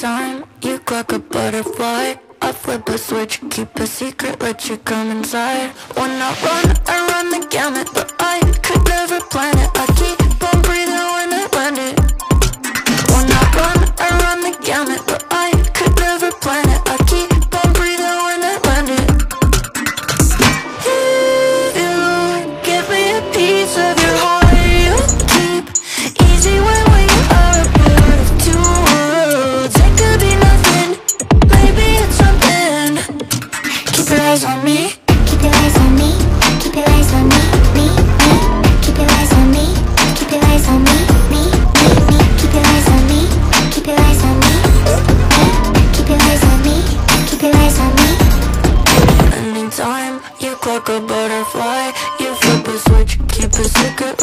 Anytime you clock a butterfly. I flip a switch, keep a secret, let you come inside. When I run, I run the gamut But I eyes on me. Keep your eyes on me, keep your eyes on me, me, me. Keep your eyes on me, keep your eyes on me, me, me, me. Keep your eyes on me, keep your eyes on me, me. Keep your eyes on me, keep your eyes on me. Anytime you clock a butterfly. You flip a switch, keep a secret